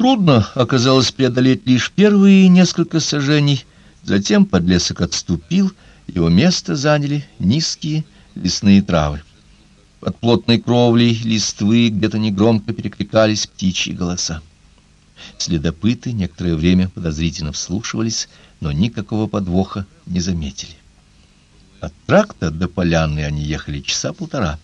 Трудно оказалось преодолеть лишь первые несколько сажений, затем подлесок отступил, его место заняли низкие лесные травы. Под плотной кровлей листвы где-то негромко перекликались птичьи голоса. Следопыты некоторое время подозрительно вслушивались, но никакого подвоха не заметили. От тракта до поляны они ехали часа полтора.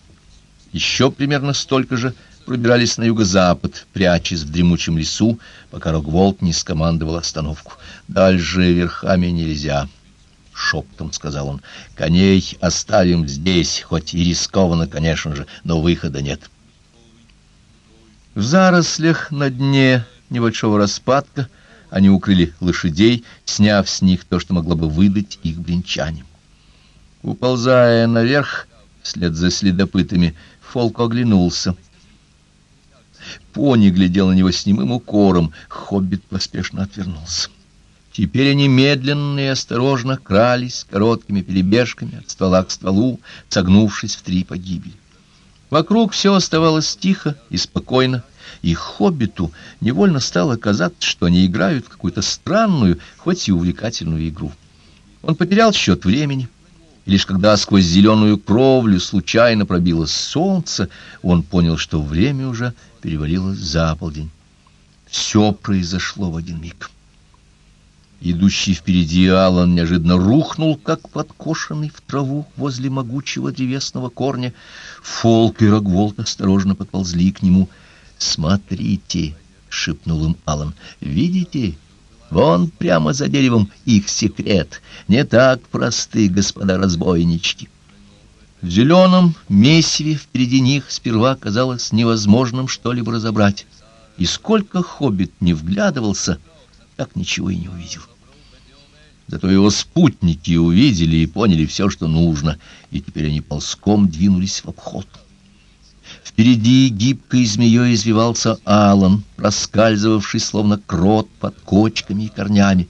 Еще примерно столько же пробирались на юго-запад, прячась в дремучем лесу, пока Рогволд не скомандовал остановку. «Дальше верхами нельзя», — шептом сказал он. «Коней оставим здесь, хоть и рискованно, конечно же, но выхода нет». В зарослях на дне небольшого распадка они укрыли лошадей, сняв с них то, что могло бы выдать их бренчанем. Уползая наверх, вслед за следопытами, Фолк оглянулся. Пони глядел на него с немым укором, хоббит поспешно отвернулся. Теперь они медленно и осторожно крались короткими перебежками от ствола к стволу, согнувшись в три погибели. Вокруг все оставалось тихо и спокойно, и хоббиту невольно стало казаться, что они играют какую-то странную, хоть и увлекательную игру. Он потерял счет времени, лишь когда сквозь зеленую кровлю случайно пробилось солнце, он понял, что время уже перевалило за полдень. Все произошло в один миг. Идущий впереди Алан неожиданно рухнул, как подкошенный в траву возле могучего древесного корня. Фолк и Рогволд осторожно подползли к нему — «Смотрите!» — шепнул им Алан. «Видите? Вон прямо за деревом их секрет. Не так просты, господа разбойнички». В зеленом месиве впереди них сперва казалось невозможным что-либо разобрать. И сколько хоббит не вглядывался, так ничего и не увидел. Зато его спутники увидели и поняли все, что нужно, и теперь они ползком двинулись в обход. Впереди гибкой змеей извивался Алан, проскальзывавший, словно крот, под кочками и корнями.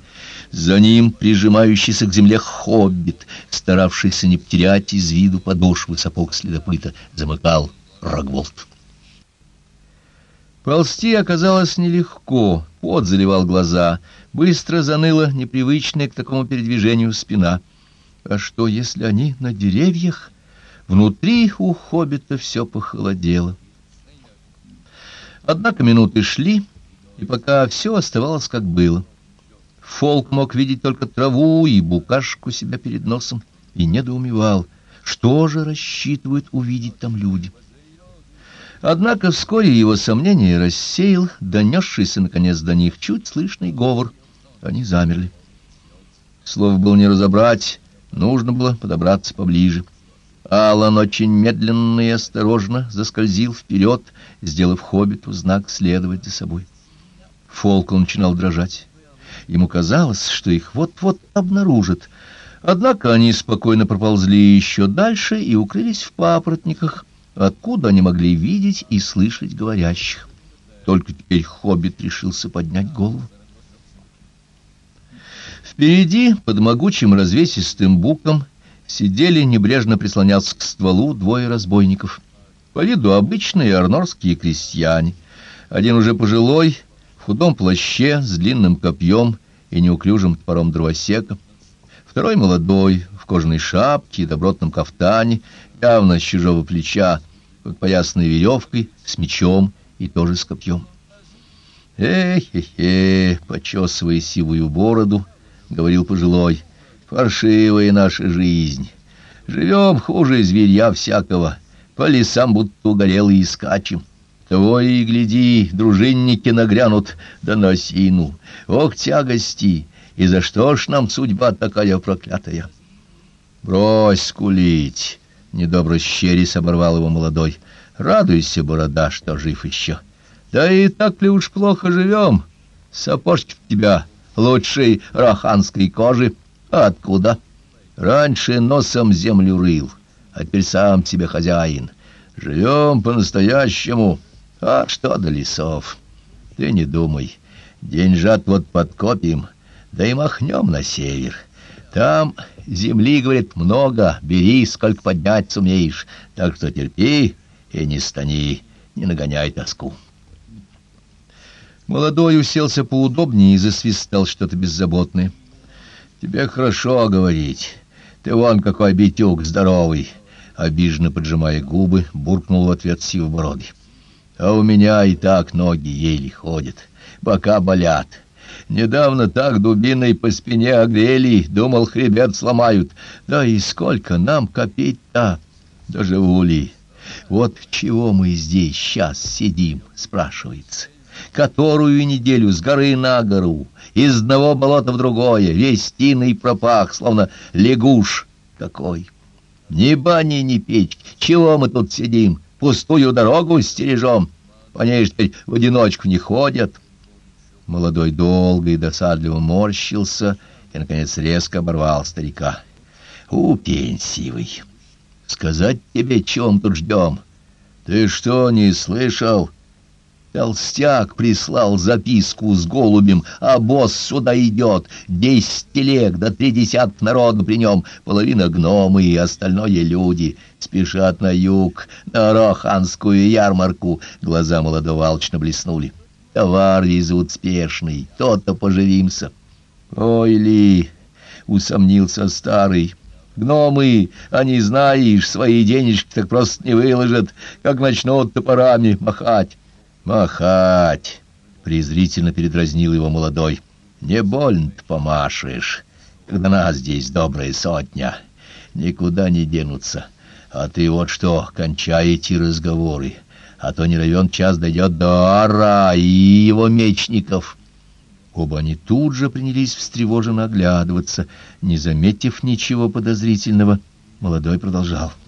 За ним прижимающийся к земле хоббит, старавшийся не потерять из виду подошвы сапог следопыта, замыкал Рогволд. Ползти оказалось нелегко, пот заливал глаза, быстро заныла непривычная к такому передвижению спина. А что, если они на деревьях? Внутри у хоббита все похолодело. Однако минуты шли, и пока все оставалось как было. Фолк мог видеть только траву и букашку себя перед носом и недоумевал, что же рассчитывают увидеть там люди. Однако вскоре его сомнения рассеял, донесшийся, наконец, до них чуть слышный говор. Они замерли. Слов было не разобрать, нужно было подобраться поближе. Алан очень медленно и осторожно заскользил вперед, сделав хоббиту знак следовать за собой. Фолк начинал дрожать. Ему казалось, что их вот-вот обнаружат. Однако они спокойно проползли еще дальше и укрылись в папоротниках, откуда они могли видеть и слышать говорящих. Только теперь хоббит решился поднять голову. Впереди, под могучим развесистым буком, сидели, небрежно прислонялся к стволу, двое разбойников. По виду обычные арнорские крестьяне. Один уже пожилой, в худом плаще, с длинным копьем и неуклюжим топором дровосека. Второй молодой, в кожаной шапке и добротном кафтане, явно с чужого плеча, под поясной веревкой, с мечом и тоже с копьем. «Эх-хе-хе!» — почесывая сивую бороду, — говорил пожилой — Паршивая наша жизнь. Живем хуже зверья всякого, по лесам будто угорелые скачем. Того и гляди, дружинники нагрянут, да на осину. Ох, тягости! И за что ж нам судьба такая проклятая? Брось скулить! Недобро щерис оборвал его молодой. Радуйся, борода, что жив еще. Да и так ли уж плохо живем? Сапожки в тебя лучшей раханской кожи — Откуда? Раньше носом землю рыл, а теперь сам тебе хозяин. Живем по-настоящему. А что до лесов? Ты не думай. Деньжат вот подкопим, да и махнем на север. Там земли, говорит, много, бери, сколько поднять сумеешь. Так что терпи и не стани, не нагоняй тоску. Молодой уселся поудобнее и засвистал что-то беззаботное. «Тебе хорошо говорить. Ты вон какой битюк здоровый!» Обиженно поджимая губы, буркнул в ответ сивобородый. «А у меня и так ноги еле ходят, бока болят. Недавно так дубиной по спине огрели, думал, хребет сломают. Да и сколько нам копить-то? Доживу ли? Вот чего мы здесь сейчас сидим, спрашивается. Которую неделю с горы на гору, из одного болота в другое, весь тиный пропах, словно лягуш какой. Ни бани, ни печки, чего мы тут сидим, пустую дорогу стережем, по ней теперь в одиночку не ходят». Молодой долго и досадливо морщился и, наконец, резко оборвал старика. «У, пенсивый, сказать тебе, чем тут ждем? Ты что, не слышал?» Толстяк прислал записку с голубем, а босс сюда идет. Десять телег, да три десятка народу при нем, половина гномы и остальное люди. Спешат на юг, на Роханскую ярмарку. Глаза молодого алчно блеснули. Товар везут спешный, то-то поживимся. Ой ли, усомнился старый, гномы, они, знаешь, свои денежки так просто не выложат, как начнут топорами махать. Махать, презрительно передразнил его молодой. Не больно-то помашешь, когда нас здесь добрая сотня. Никуда не денутся. А ты вот что, кончай эти разговоры а то не равен час дойдет до Ара и его мечников. Оба они тут же принялись встревоженно оглядываться, не заметив ничего подозрительного. Молодой продолжал. —